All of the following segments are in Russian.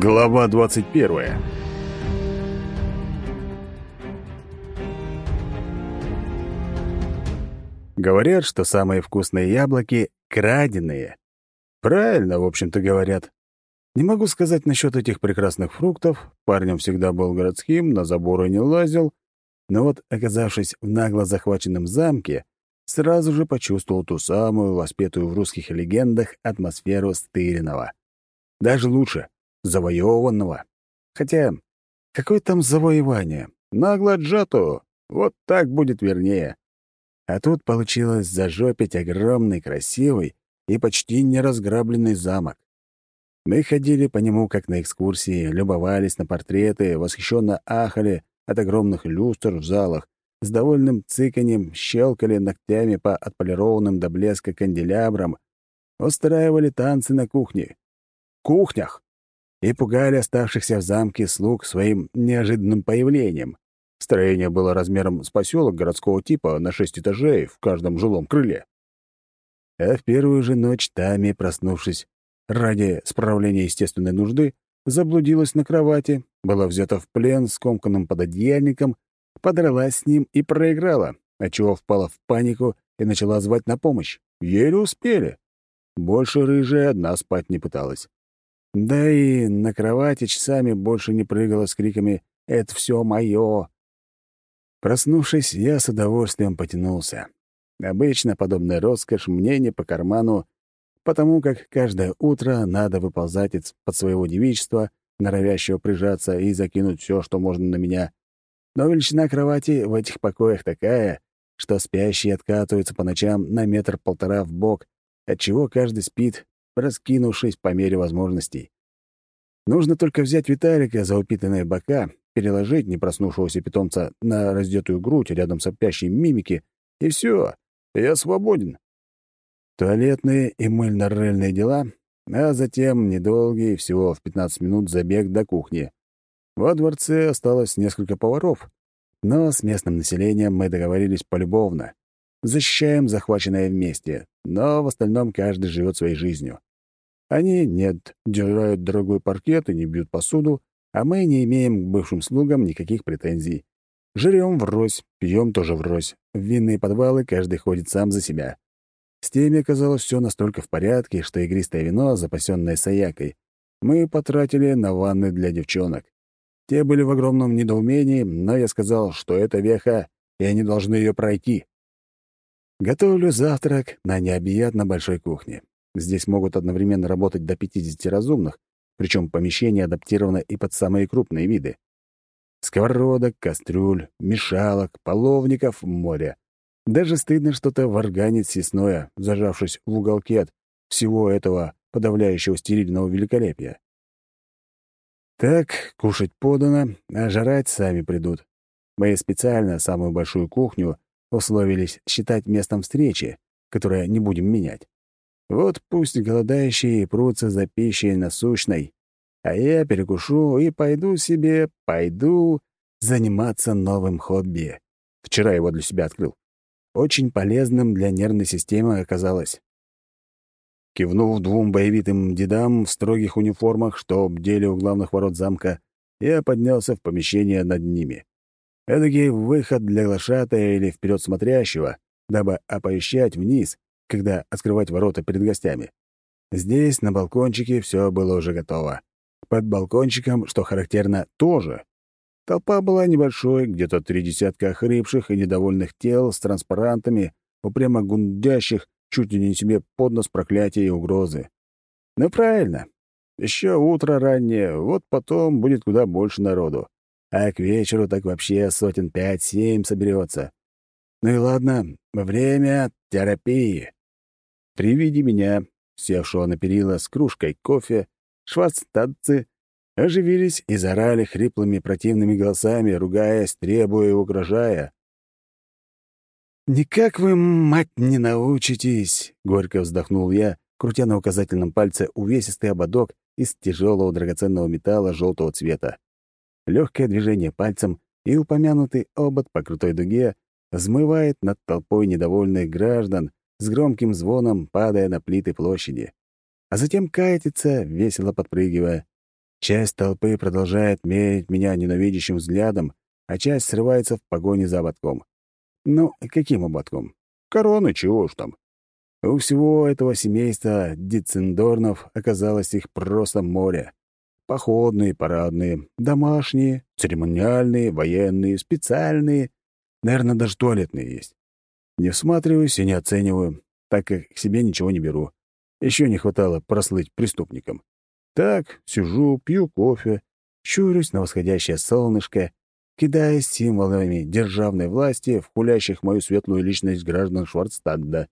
Глава 21 Говорят, что самые вкусные яблоки — краденые. Правильно, в общем-то, говорят. Не могу сказать насчет этих прекрасных фруктов. Парнем всегда был городским, на заборы не лазил. Но вот, оказавшись в нагло захваченном замке, сразу же почувствовал ту самую, воспетую в русских легендах, атмосферу Стыринова. Даже лучше — завоеванного. Хотя, какое там завоевание? Нагло отжато. Вот так будет вернее. А тут получилось зажопить огромный, красивый и почти неразграбленный замок. Мы ходили по нему как на экскурсии, любовались на портреты, восхищенно ахали от огромных люстр в залах, с довольным цыканьем щелкали ногтями по отполированным до блеска канделябрам, устраивали танцы на кухне. Кухнях! И пугали оставшихся в замке слуг своим неожиданным появлением. Строение было размером с поселок городского типа на шесть этажей в каждом жилом крыле. А в первую же ночь Тами, проснувшись, ради справления естественной нужды, заблудилась на кровати, была взята в плен скомканным пододеяльником, подралась с ним и проиграла, отчего впала в панику и начала звать на помощь. Еле успели. Больше рыжая одна спать не пыталась. Да и на кровати часами больше не прыгала с криками «Это все мое!». Проснувшись, я с удовольствием потянулся. Обычно подобная роскошь мне не по карману, потому как каждое утро надо выползать под своего девичества, норовящего прижаться и закинуть все, что можно на меня. Но величина кровати в этих покоях такая, что спящие откатываются по ночам на метр-полтора в бок, отчего каждый спит, раскинувшись по мере возможностей. Нужно только взять Виталика за упитанные бока, переложить непроснувшегося питомца на раздетую грудь рядом с опящей мимики, и все, я свободен туалетные и мыльно-рыльные дела, а затем недолгий, всего в 15 минут, забег до кухни. Во дворце осталось несколько поваров, но с местным населением мы договорились полюбовно. Защищаем захваченное вместе, но в остальном каждый живет своей жизнью. Они, нет, дирают дорогой паркет и не бьют посуду, а мы не имеем к бывшим слугам никаких претензий. Жрем врозь, пьем тоже врозь. В винные подвалы каждый ходит сам за себя. С теми оказалось все настолько в порядке, что игристое вино, запасенное саякой, мы потратили на ванны для девчонок. Те были в огромном недоумении, но я сказал, что это веха, и они должны ее пройти. Готовлю завтрак на необъятно большой кухне. Здесь могут одновременно работать до 50 разумных, причем помещение адаптировано и под самые крупные виды. Сковородок, кастрюль, мешалок, половников — море. Даже стыдно что-то варганить сесное, зажавшись в уголке от всего этого подавляющего стерильного великолепия. Так, кушать подано, а жрать сами придут. Мы специально самую большую кухню условились считать местом встречи, которое не будем менять. Вот пусть голодающие прутся за пищей насущной, а я перекушу и пойду себе, пойду заниматься новым хобби. Вчера его для себя открыл очень полезным для нервной системы оказалось. Кивнув двум боевитым дедам в строгих униформах, что бдели у главных ворот замка, я поднялся в помещение над ними. Эдакий выход для глашатая или вперед смотрящего, дабы оповещать вниз, когда открывать ворота перед гостями. Здесь, на балкончике, все было уже готово. Под балкончиком, что характерно, тоже. Толпа была небольшой, где-то три десятка охрипших и недовольных тел с транспарантами, упрямо гундящих, чуть ли не себе под нос проклятия и угрозы. Ну, правильно. Еще утро раннее, вот потом будет куда больше народу. А к вечеру так вообще сотен пять-семь соберется. Ну и ладно, время терапии. При виде меня, севшего на перила с кружкой кофе, шварцтадцы оживились и зарали хриплыми противными голосами, ругаясь, требуя и угрожая. «Никак вы, мать, не научитесь!» — горько вздохнул я, крутя на указательном пальце увесистый ободок из тяжелого драгоценного металла желтого цвета. Легкое движение пальцем и упомянутый обод по крутой дуге взмывает над толпой недовольных граждан с громким звоном, падая на плиты площади. А затем катится, весело подпрыгивая. Часть толпы продолжает мерить меня ненавидящим взглядом, а часть срывается в погоне за ободком. Ну, каким ободком? Короны, чего уж там. У всего этого семейства децендорнов оказалось их просто море. Походные, парадные, домашние, церемониальные, военные, специальные. Наверное, даже туалетные есть. Не всматриваюсь и не оцениваю, так как к себе ничего не беру. Еще не хватало прослыть преступником. Так, сижу, пью кофе, щурюсь на восходящее солнышко, кидаясь символами державной власти в хулящих мою светлую личность граждан Шварцтадда.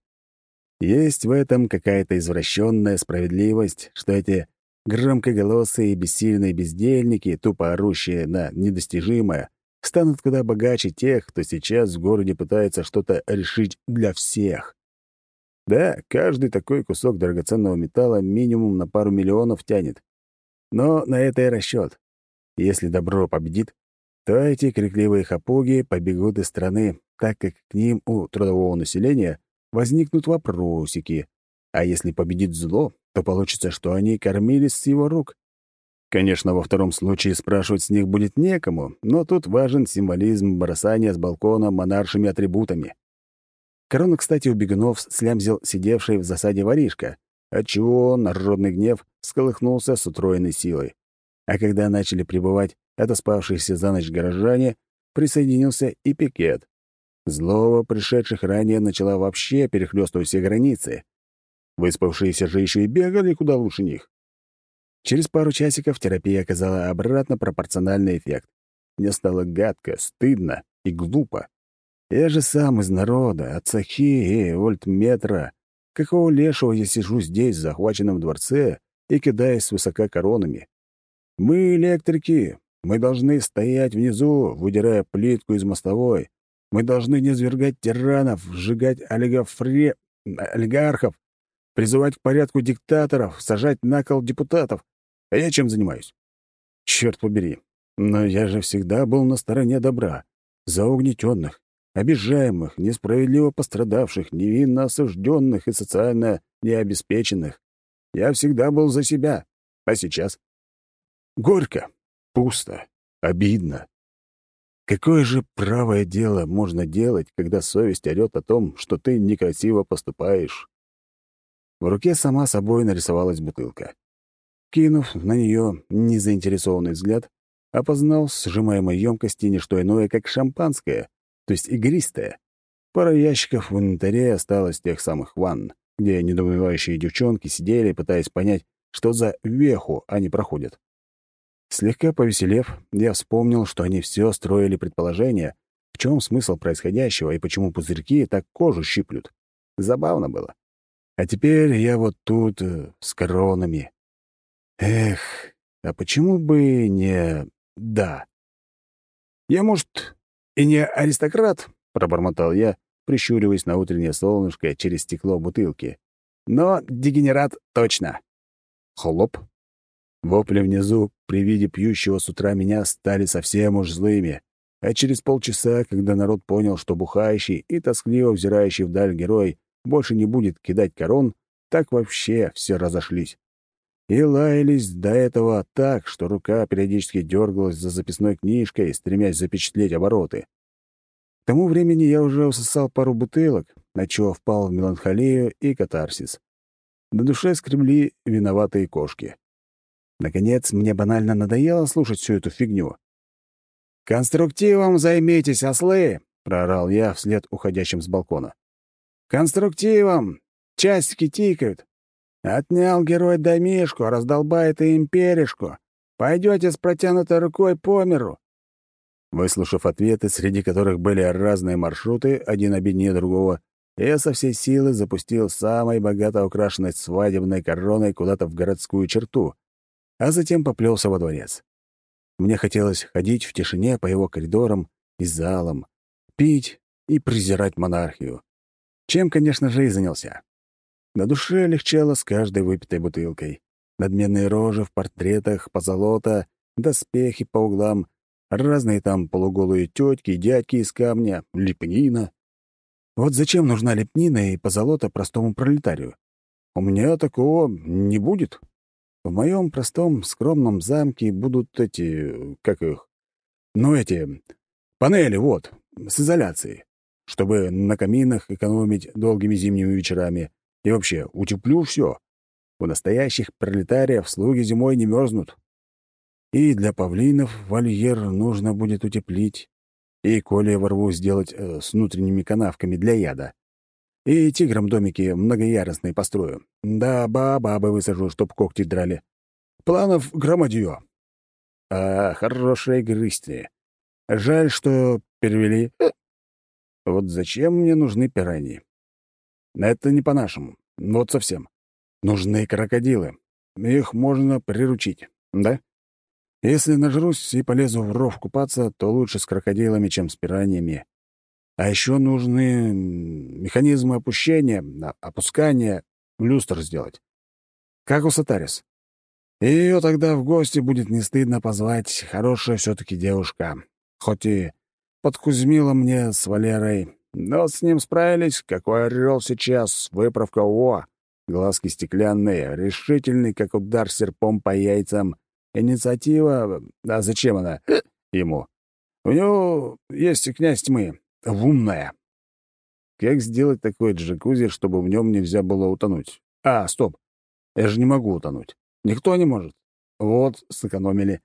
Есть в этом какая-то извращенная справедливость, что эти громкоголосые бессильные бездельники, тупо орущие на недостижимое, станут куда богаче тех, кто сейчас в городе пытается что-то решить для всех. Да, каждый такой кусок драгоценного металла минимум на пару миллионов тянет. Но на это и расчет. Если добро победит, то эти крикливые хапуги побегут из страны, так как к ним у трудового населения возникнут вопросики. А если победит зло, то получится, что они кормились с его рук. Конечно, во втором случае спрашивать с них будет некому, но тут важен символизм бросания с балкона монаршими атрибутами. Корону, кстати, у бегунов слямзил сидевший в засаде воришка, отчего народный гнев сколыхнулся с утроенной силой. А когда начали прибывать отоспавшиеся за ночь горожане, присоединился и пикет. Злого пришедших ранее начала вообще перехлёстывать все границы. Выспавшиеся же еще и бегали куда лучше них. Через пару часиков терапия оказала обратно пропорциональный эффект. Мне стало гадко, стыдно и глупо. Я же сам из народа, от Сахи и Ольтметра. Какого лешего я сижу здесь, в захваченном дворце, и кидаюсь свысока коронами? Мы, электрики, мы должны стоять внизу, выдирая плитку из мостовой. Мы должны не свергать тиранов, сжигать олигофре... олигархов, призывать к порядку диктаторов, сажать на кол депутатов. А я чем занимаюсь? Черт побери. Но я же всегда был на стороне добра, за угнетенных, обижаемых, несправедливо пострадавших, невинно осужденных и социально необеспеченных. Я всегда был за себя. А сейчас? Горько, пусто, обидно. Какое же правое дело можно делать, когда совесть орёт о том, что ты некрасиво поступаешь? В руке сама собой нарисовалась бутылка. Кинув на нее незаинтересованный взгляд, опознал сжимаемой емкости не что иное, как шампанское — то есть игристая. Пара ящиков в инвентаре осталось тех самых ванн, где недоумевающие девчонки сидели, пытаясь понять, что за веху они проходят. Слегка повеселев, я вспомнил, что они все строили предположения, в чем смысл происходящего и почему пузырьки так кожу щиплют. Забавно было. А теперь я вот тут э, с коронами. Эх, а почему бы не... Да. Я, может, «И не аристократ», — пробормотал я, прищуриваясь на утреннее солнышко через стекло бутылки. «Но дегенерат точно». Хлоп. Вопли внизу при виде пьющего с утра меня стали совсем уж злыми, а через полчаса, когда народ понял, что бухающий и тоскливо взирающий вдаль герой больше не будет кидать корон, так вообще все разошлись и лаялись до этого так, что рука периодически дергалась за записной книжкой, стремясь запечатлеть обороты. К тому времени я уже усосал пару бутылок, отчего впал в меланхолию и катарсис. На душе скребли виноватые кошки. Наконец, мне банально надоело слушать всю эту фигню. «Конструктивом займитесь, ослы!» — проорал я вслед уходящим с балкона. «Конструктивом! Часики тикают. Отнял герой домишку, раздолбает и империшку. Пойдете с протянутой рукой по миру. Выслушав ответы, среди которых были разные маршруты, один обиднее другого, я со всей силы запустил самой богато украшенной свадебной короной куда-то в городскую черту, а затем поплелся во дворец. Мне хотелось ходить в тишине по его коридорам и залам, пить и презирать монархию. Чем, конечно же, и занялся. На душе легчало с каждой выпитой бутылкой. Надменные рожи в портретах, позолота, доспехи по углам, разные там полуголые тетки дядьки из камня, лепнина. Вот зачем нужна лепнина и позолота простому пролетарию? У меня такого не будет. В моем простом, скромном замке будут эти... как их? Ну, эти... панели, вот, с изоляцией, чтобы на каминах экономить долгими зимними вечерами. И вообще, утеплю все. У настоящих пролетариев слуги зимой не мерзнут. И для павлинов вольер нужно будет утеплить. И коли ворву сделать э, с внутренними канавками для яда. И тиграм домики многоярусные построю. Да, бабы высажу, чтоб когти драли. Планов громадье. А хорошие грызти. Жаль, что перевели. Вот зачем мне нужны пираньи? Это не по-нашему. Вот совсем. Нужны крокодилы. Их можно приручить, да? Если нажрусь и полезу в ров купаться, то лучше с крокодилами, чем с пираньями. А еще нужны механизмы опущения, опускания, люстр сделать. Как у Сатарис. Ее тогда в гости будет не стыдно позвать. Хорошая все таки девушка. Хоть и подкузмила мне с Валерой, но с ним справились. Какой орел сейчас, выправка О. Глазки стеклянные, решительный, как удар серпом по яйцам. Инициатива... А зачем она ему? У него есть князь тьмы. Умная. Как сделать такой джакузи, чтобы в нем нельзя было утонуть? А, стоп. Я же не могу утонуть. Никто не может. Вот, сэкономили.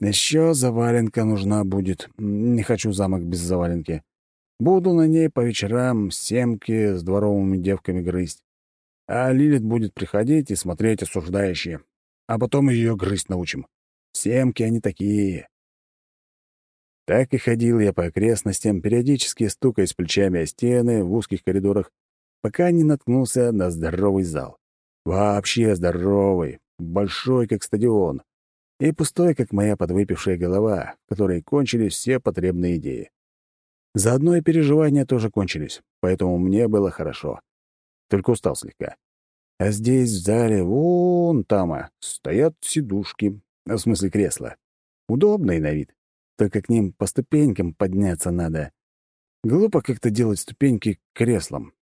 Еще заваленка нужна будет. Не хочу замок без заваленки. Буду на ней по вечерам семки с дворовыми девками грызть. А Лилит будет приходить и смотреть осуждающие. А потом ее грызть научим. Семки они такие. Так и ходил я по окрестностям, периодически стукаясь плечами о стены в узких коридорах, пока не наткнулся на здоровый зал. Вообще здоровый, большой, как стадион, и пустой, как моя подвыпившая голова, в которой кончились все потребные идеи. Заодно и переживания тоже кончились, поэтому мне было хорошо. Только устал слегка. А здесь, в зале, вон там, а, стоят сидушки, в смысле кресла. Удобные на вид. Только к ним по ступенькам подняться надо. Глупо как-то делать ступеньки к креслам.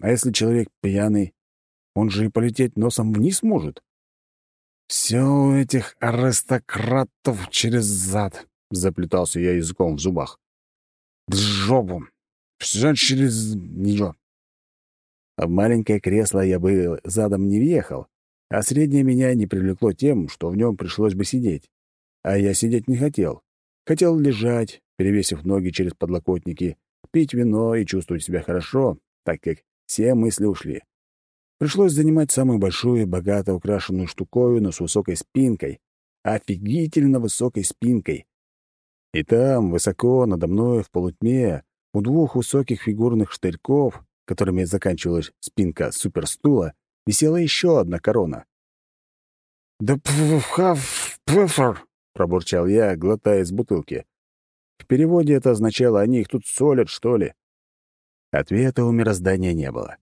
А если человек пьяный, он же и полететь носом вниз может. Все у этих аристократов через зад, — заплетался я языком в зубах. В жопу. Все через нее. В маленькое кресло я бы задом не въехал, а среднее меня не привлекло тем, что в нем пришлось бы сидеть. А я сидеть не хотел. Хотел лежать, перевесив ноги через подлокотники, пить вино и чувствовать себя хорошо, так как все мысли ушли. Пришлось занимать самую большую, богато украшенную штуковину с высокой спинкой, офигительно высокой спинкой. И там, высоко надо мной, в полутьме, у двух высоких фигурных штырьков, которыми заканчивалась спинка суперстула, висела еще одна корона. «Да пф пф пробурчал я, глотая из бутылки. В переводе это означало «они их тут солят, что ли?» Ответа у мироздания не было.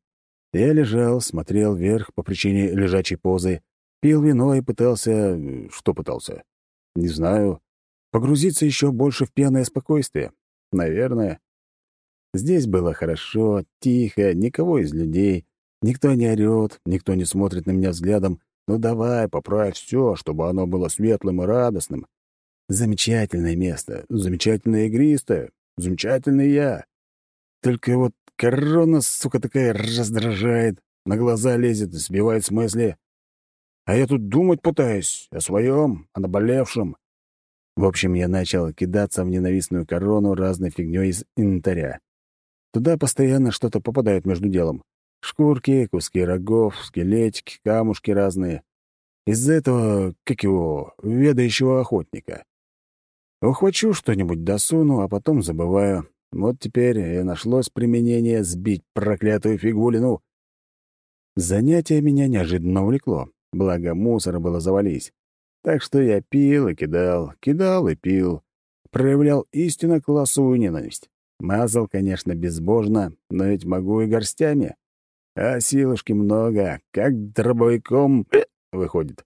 Я лежал, смотрел вверх по причине лежачей позы, пил вино и пытался... Что пытался? Не знаю. Погрузиться еще больше в пьяное спокойствие? Наверное. Здесь было хорошо, тихо, никого из людей. Никто не орёт, никто не смотрит на меня взглядом, ну давай, поправь все, чтобы оно было светлым и радостным. Замечательное место, замечательное игристое, замечательный я. Только вот корона, сука, такая раздражает, на глаза лезет, сбивает с мысли. А я тут думать пытаюсь о своем, о наболевшем. В общем, я начал кидаться в ненавистную корону разной фигней из инвентаря. Туда постоянно что-то попадает между делом. Шкурки, куски рогов, скелетики, камушки разные. Из-за этого, как его, ведающего охотника. Ухвачу что-нибудь, досуну, а потом забываю. Вот теперь и нашлось применение сбить проклятую фигулину. Занятие меня неожиданно увлекло, благо мусора было завались. Так что я пил и кидал, кидал и пил. Проявлял истинно классовую ненависть. Мазал, конечно, безбожно, но ведь могу и горстями. А силушки много, как дробовиком выходит.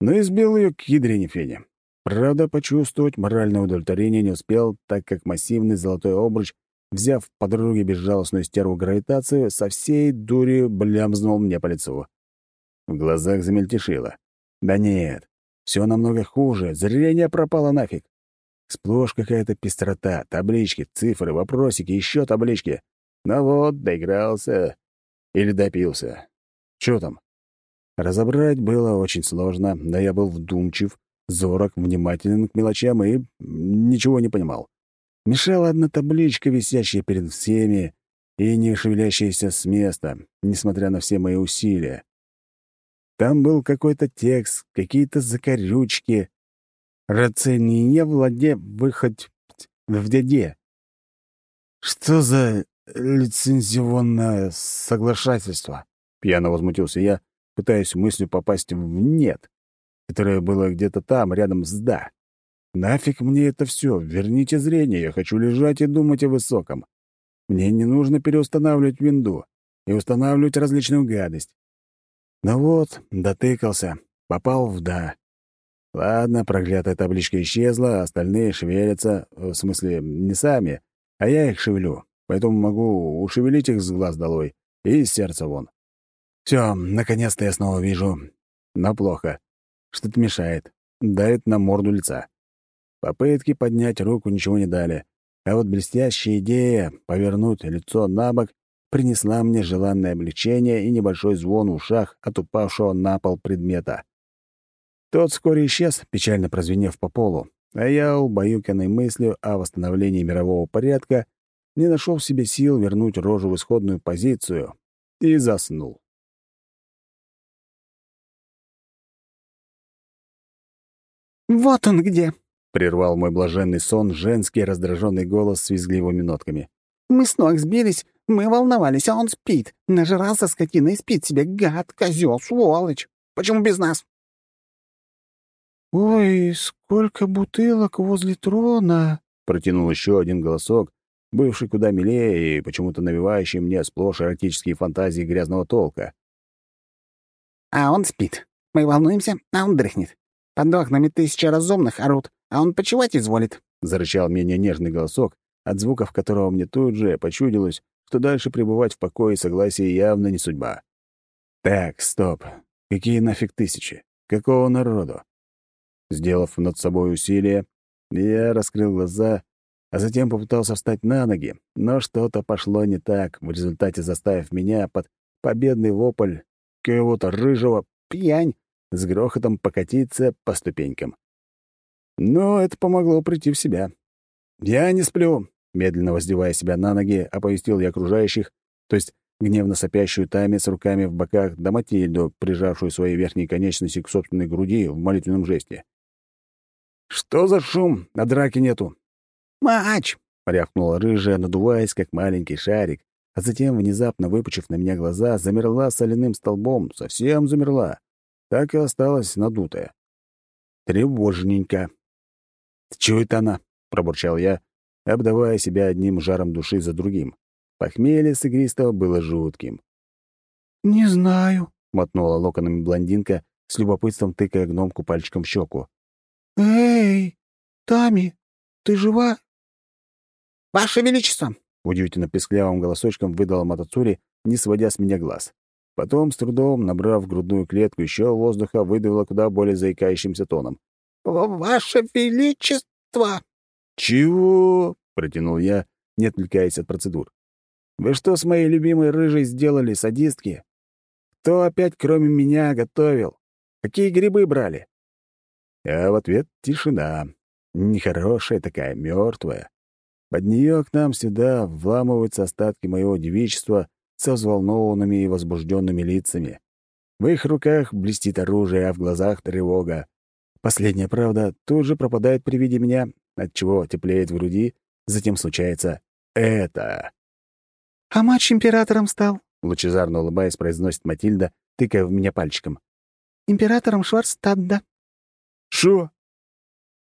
Но избил ее к ядрине Фене. Правда, почувствовать моральное удовлетворение не успел, так как массивный золотой обруч, взяв подруги безжалостную стерву гравитацию, со всей дури блямзнул мне по лицу. В глазах замельтешило. Да нет, все намного хуже, зрение пропало нафиг. Сплошь какая-то пестрота, таблички, цифры, вопросики, еще таблички. Ну вот, доигрался. Или допился. Что там? Разобрать было очень сложно, да я был вдумчив, зорок, внимателен к мелочам и ничего не понимал. Мешала одна табличка, висящая перед всеми и не шевелящаяся с места, несмотря на все мои усилия. Там был какой-то текст, какие-то закорючки. Рацение владе выход в дяде. Что за лицензионное соглашательство? Пьяно возмутился я, пытаясь мыслью попасть в «нет», которое было где-то там, рядом с «да». Нафиг мне это все? Верните зрение, я хочу лежать и думать о высоком. Мне не нужно переустанавливать винду и устанавливать различную гадость. Ну вот, дотыкался, попал в «да». Ладно, проклятая табличка исчезла, остальные шевелятся, в смысле, не сами, а я их шевелю, поэтому могу ушевелить их с глаз долой и из сердца вон. Все, наконец-то я снова вижу. Но плохо. Что-то мешает. Давит на морду лица. Попытки поднять руку ничего не дали. А вот блестящая идея повернуть лицо на бок принесла мне желанное облегчение и небольшой звон в ушах от упавшего на пол предмета. Тот вскоре исчез, печально прозвенев по полу, а я, убаюканной мыслью о восстановлении мирового порядка, не нашел в себе сил вернуть рожу в исходную позицию и заснул. «Вот он где!» — прервал мой блаженный сон женский раздраженный голос с визгливыми нотками. «Мы с ног сбились, мы волновались, а он спит. Нажрался скотина и спит себе, гад, козел, сволочь. Почему без нас?» «Ой, сколько бутылок возле трона!» — протянул еще один голосок, бывший куда милее и почему-то навевающий мне сплошь эротические фантазии грязного толка. «А он спит. Мы волнуемся, а он дрыхнет. Под окнами тысяча разумных орут, а он почевать изволит», — зарычал менее нежный голосок, от звуков которого мне тут же почудилось, что дальше пребывать в покое и согласии явно не судьба. «Так, стоп. Какие нафиг тысячи? Какого народу? Сделав над собой усилие, я раскрыл глаза, а затем попытался встать на ноги, но что-то пошло не так, в результате заставив меня под победный вопль кого-то рыжего пьянь с грохотом покатиться по ступенькам. Но это помогло прийти в себя. «Я не сплю», — медленно воздевая себя на ноги, оповестил я окружающих, то есть гневно сопящую Тами с руками в боках, да Матильду, прижавшую свои верхние конечности к собственной груди в молитвенном жесте. «Что за шум? А драки нету». «Мач!» — рявкнула рыжая, надуваясь, как маленький шарик, а затем, внезапно выпучив на меня глаза, замерла соляным столбом, совсем замерла. Так и осталась надутая. Тревожненько. «Чего это она?» — пробурчал я, обдавая себя одним жаром души за другим. Похмелье с игристого было жутким. «Не знаю», — мотнула локонами блондинка, с любопытством тыкая гномку пальчиком в щеку. «Эй, Тами, ты жива?» «Ваше Величество!» — удивительно песклявым голосочком выдала Матацури, не сводя с меня глаз. Потом, с трудом, набрав грудную клетку еще воздуха, выдавила куда более заикающимся тоном. «Ваше Величество!» «Чего?» — протянул я, не отвлекаясь от процедур. «Вы что с моей любимой рыжей сделали, садистки? Кто опять, кроме меня, готовил? Какие грибы брали? А в ответ тишина. Нехорошая такая, мертвая. Под нее к нам сюда вламываются остатки моего девичества со взволнованными и возбужденными лицами. В их руках блестит оружие, а в глазах тревога. Последняя правда тут же пропадает при виде меня, отчего теплеет в груди, затем случается это. «А матч императором стал?» — лучезарно улыбаясь, произносит Матильда, тыкая в меня пальчиком. «Императором Шварцтадда». Шо?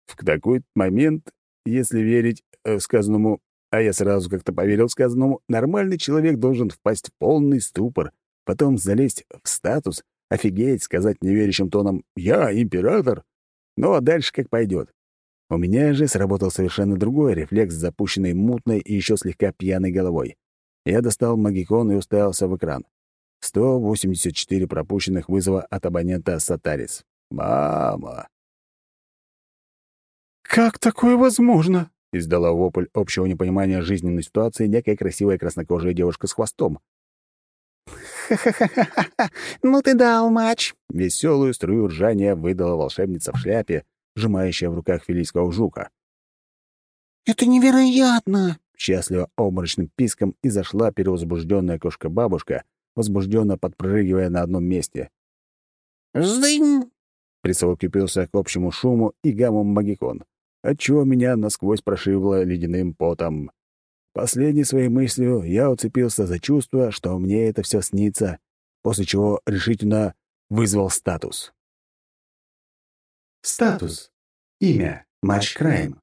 В такой момент, если верить э, сказанному, а я сразу как-то поверил сказанному, нормальный человек должен впасть в полный ступор, потом залезть в статус, офигеть, сказать неверящим тоном «Я император!» Ну а дальше как пойдет. У меня же сработал совершенно другой рефлекс, запущенный мутной и еще слегка пьяной головой. Я достал магикон и уставился в экран. 184 пропущенных вызова от абонента «Сатарис». Мама. «Как такое возможно?» — издала вопль общего непонимания жизненной ситуации некая красивая краснокожая девушка с хвостом. «Ха-ха-ха-ха! Ну ты дал матч!» Веселую струю ржания выдала волшебница в шляпе, сжимающая в руках филийского жука. «Это невероятно!» Счастливо обморочным писком и зашла перевозбужденная кошка-бабушка, возбужденно подпрыгивая на одном месте. «Здынь!» — присовокупился к общему шуму и гаммам магикон, отчего меня насквозь прошибло ледяным потом. Последней своей мыслью я уцепился за чувство, что мне это все снится, после чего решительно вызвал статус. Статус. Имя. Матч Крайм.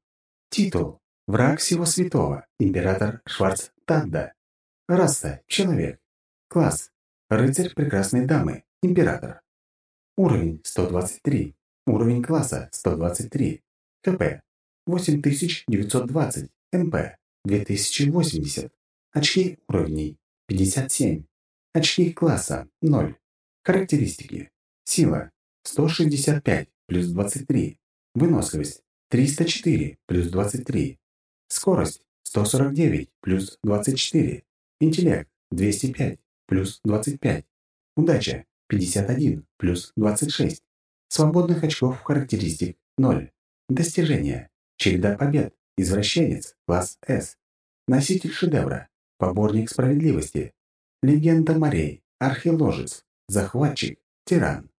Титул. Враг всего святого. Император Шварц Тадда. Раса. Человек. Класс. Рыцарь прекрасной дамы. Император. Уровень 123. Уровень класса 123. КП 8920. МП 2080. Очки уровней 57. Очки класса 0. Характеристики. Сила 165 плюс 23. Выносливость 304 плюс 23. Скорость 149 плюс 24. Интеллект 205 плюс 25. Удача 51 плюс 26. Свободных очков характеристик 0. Достижения. Череда побед. Извращенец. Класс С. Носитель шедевра. Поборник справедливости. Легенда морей. Археологец. Захватчик. Тиран.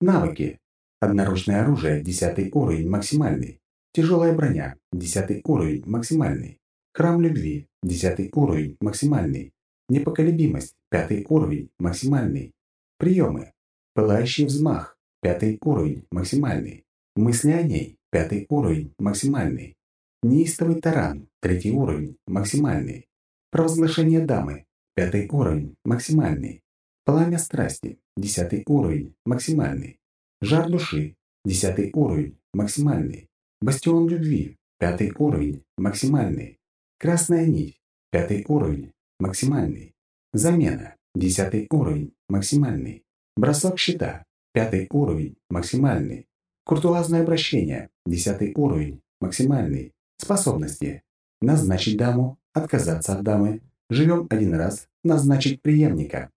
Навыки. Одноручное оружие. 10 уровень. Максимальный. Тяжелая броня. 10 уровень. Максимальный. Храм любви. 10 уровень. Максимальный. Непоколебимость. 5 уровень. Максимальный. Приемы. Пылающий взмах. 5 уровень. Максимальный. Мысли о ней. 5 уровень. Максимальный. Неистовый таран, третий уровень, максимальный. Провозглашение дамы, пятый уровень, максимальный. Пламя страсти, десятый уровень, максимальный. Жар души, десятый уровень, максимальный. Бастион любви, пятый уровень, максимальный. Красная нить, пятый уровень, максимальный. Замена, десятый уровень, максимальный. Бросок щита, пятый уровень, максимальный. Куртуазное обращение, десятый уровень, максимальный. Способности. Назначить даму, отказаться от дамы. Живем один раз, назначить преемника.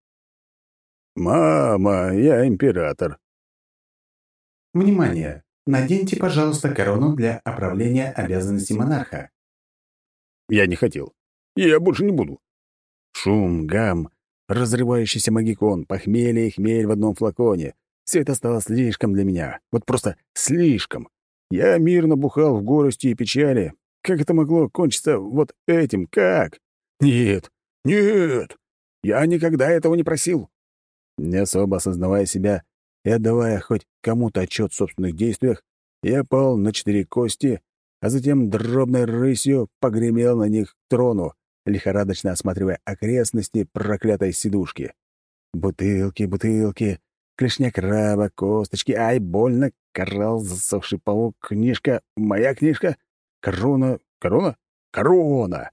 «Мама, я император». Внимание! Наденьте, пожалуйста, корону для оправления обязанностей монарха. Я не хотел. Я больше не буду. Шум, гам, разрывающийся магикон, похмелье и хмель в одном флаконе. Все это стало слишком для меня. Вот просто слишком. Я мирно бухал в горости и печали. Как это могло кончиться вот этим? Как? Нет, нет, я никогда этого не просил. Не особо осознавая себя и отдавая хоть кому-то отчет в собственных действиях, я пал на четыре кости, а затем дробной рысью погремел на них к трону, лихорадочно осматривая окрестности проклятой сидушки. Бутылки, бутылки, клешня краба, косточки. Ай, больно, коралл, засохший паук, книжка, моя книжка, корона, корона, корона.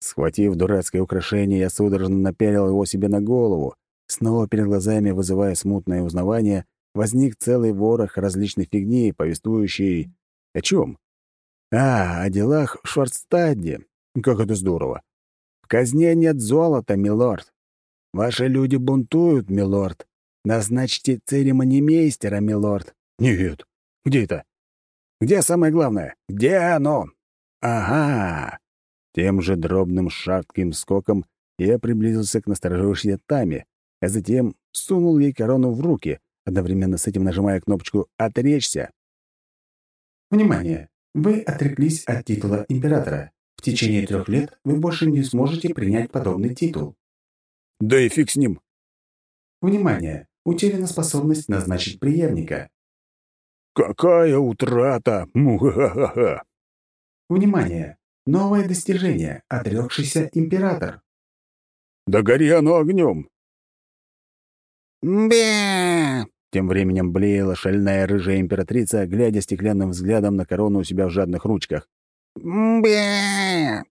Схватив дурацкое украшение, я судорожно напялил его себе на голову. Снова перед глазами, вызывая смутное узнавание, возник целый ворох различной фигни, повествующей... О чем? А, о делах в Шварцтадде. Как это здорово. В казне нет золота, милорд. Ваши люди бунтуют, милорд. Назначьте церемонимейстера, милорд. Нет. Где это? Где самое главное? Где оно? Ага. Тем же дробным шатким скоком я приблизился к насторожившейся Таме, а затем сунул ей корону в руки, одновременно с этим нажимая кнопочку «Отречься». Внимание! Вы отреклись от титула императора. В течение трех лет вы больше не сможете принять подобный титул. Да и фиг с ним. Внимание! Утеряна способность назначить преемника. Какая утрата! Муха-ха-ха! Внимание! Новое достижение. Отрекшийся император. Да гори оно огнем! «Бе!» Тем временем блеяла шальная рыжая императрица, глядя стеклянным взглядом на корону у себя в жадных ручках. «Бе!»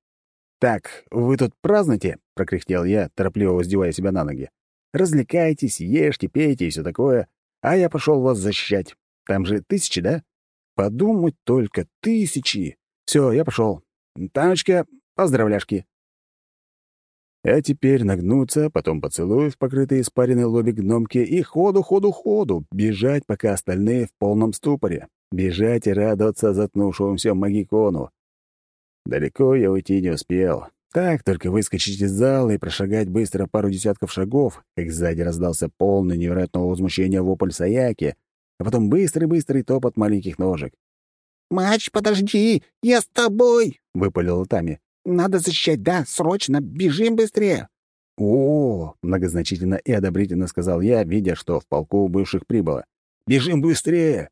«Так, вы тут празднуете?» — прокряхтел я, торопливо воздевая себя на ноги. «Развлекайтесь, ешьте, пейте и все такое. а я пошел вас защищать. Там же тысячи, да? Подумать только, тысячи. Все, я пошел. Таночка, поздравляшки. А теперь нагнуться, потом поцелуй в покрытый испаренный лобик гномки и ходу, ходу, ходу, бежать, пока остальные в полном ступоре. Бежать и радоваться затнувшемуся магикону. Далеко я уйти не успел. Так только выскочить из зала и прошагать быстро пару десятков шагов, как сзади раздался полный невероятного возмущения вопль Саяки, а потом быстрый-быстрый топот маленьких ножек. «Матч, подожди! Я с тобой!» — выпалил Тами. «Надо защищать, да, срочно! Бежим быстрее!» «О!» — многозначительно и одобрительно сказал я, видя, что в полку бывших прибыло. «Бежим быстрее!»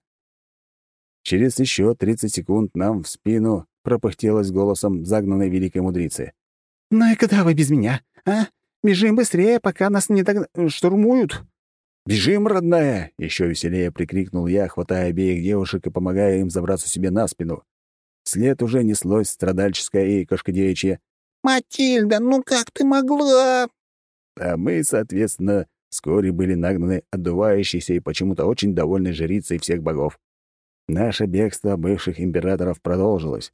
Через еще 30 секунд нам в спину пропыхтелось голосом загнанной великой мудрицы. «Ну и когда вы без меня, а? Бежим быстрее, пока нас не так штурмуют!» «Бежим, родная!» — еще веселее прикрикнул я, хватая обеих девушек и помогая им забраться себе на спину. След уже неслось страдальческое и кошкодевичье. «Матильда, ну как ты могла?» А мы, соответственно, вскоре были нагнаны отдувающейся и почему-то очень довольной жрицей всех богов. Наше бегство бывших императоров продолжилось.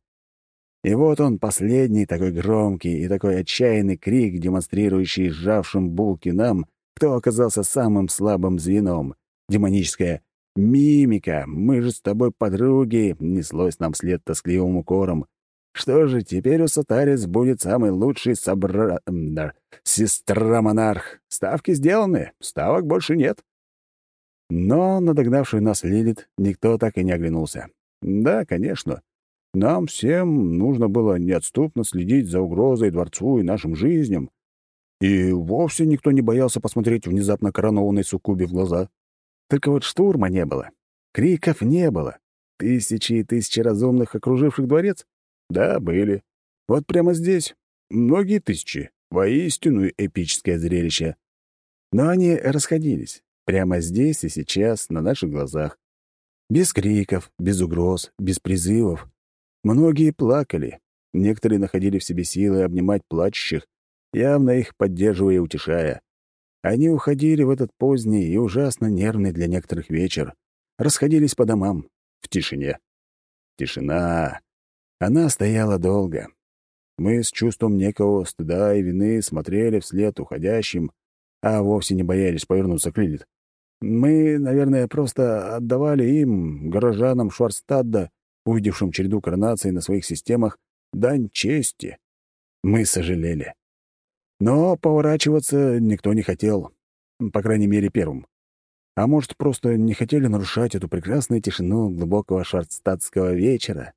И вот он, последний, такой громкий и такой отчаянный крик, демонстрирующий сжавшим булки нам, кто оказался самым слабым звеном. Демоническая «Мимика! Мы же с тобой подруги!» неслось нам вслед тоскливым укором. Что же, теперь у Сатарис будет самый лучший собра... Да, сестра-монарх. Ставки сделаны, ставок больше нет. Но на догнавшую нас Лилит никто так и не оглянулся. Да, конечно. Нам всем нужно было неотступно следить за угрозой дворцу и нашим жизням. И вовсе никто не боялся посмотреть внезапно коронованной суккубе в глаза. Только вот штурма не было. Криков не было. Тысячи и тысячи разумных, окруживших дворец? Да, были. Вот прямо здесь. Многие тысячи. Воистину эпическое зрелище. Но они расходились. Прямо здесь и сейчас, на наших глазах. Без криков, без угроз, без призывов. Многие плакали. Некоторые находили в себе силы обнимать плачущих, явно их поддерживая и утешая. Они уходили в этот поздний и ужасно нервный для некоторых вечер, расходились по домам, в тишине. Тишина. Она стояла долго. Мы с чувством некого стыда и вины смотрели вслед уходящим, а вовсе не боялись повернуться к Лилит. Мы, наверное, просто отдавали им, горожанам Шварцтадда, увидевшим череду коронаций на своих системах, дань чести. Мы сожалели. Но поворачиваться никто не хотел, по крайней мере, первым. А может, просто не хотели нарушать эту прекрасную тишину глубокого шварцтадтского вечера.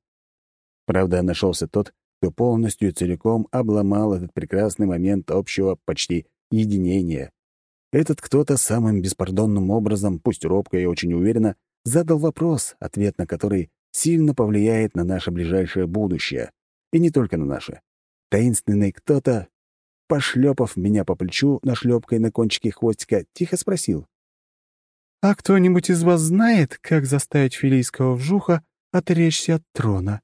Правда, нашелся тот, кто полностью и целиком обломал этот прекрасный момент общего почти единения. Этот кто-то самым беспардонным образом, пусть робко и очень уверенно, задал вопрос, ответ на который сильно повлияет на наше ближайшее будущее. И не только на наше. Таинственный кто-то пошлепав меня по плечу нашлепкой на кончике хвостика, тихо спросил. «А кто-нибудь из вас знает, как заставить филийского вжуха отречься от трона?»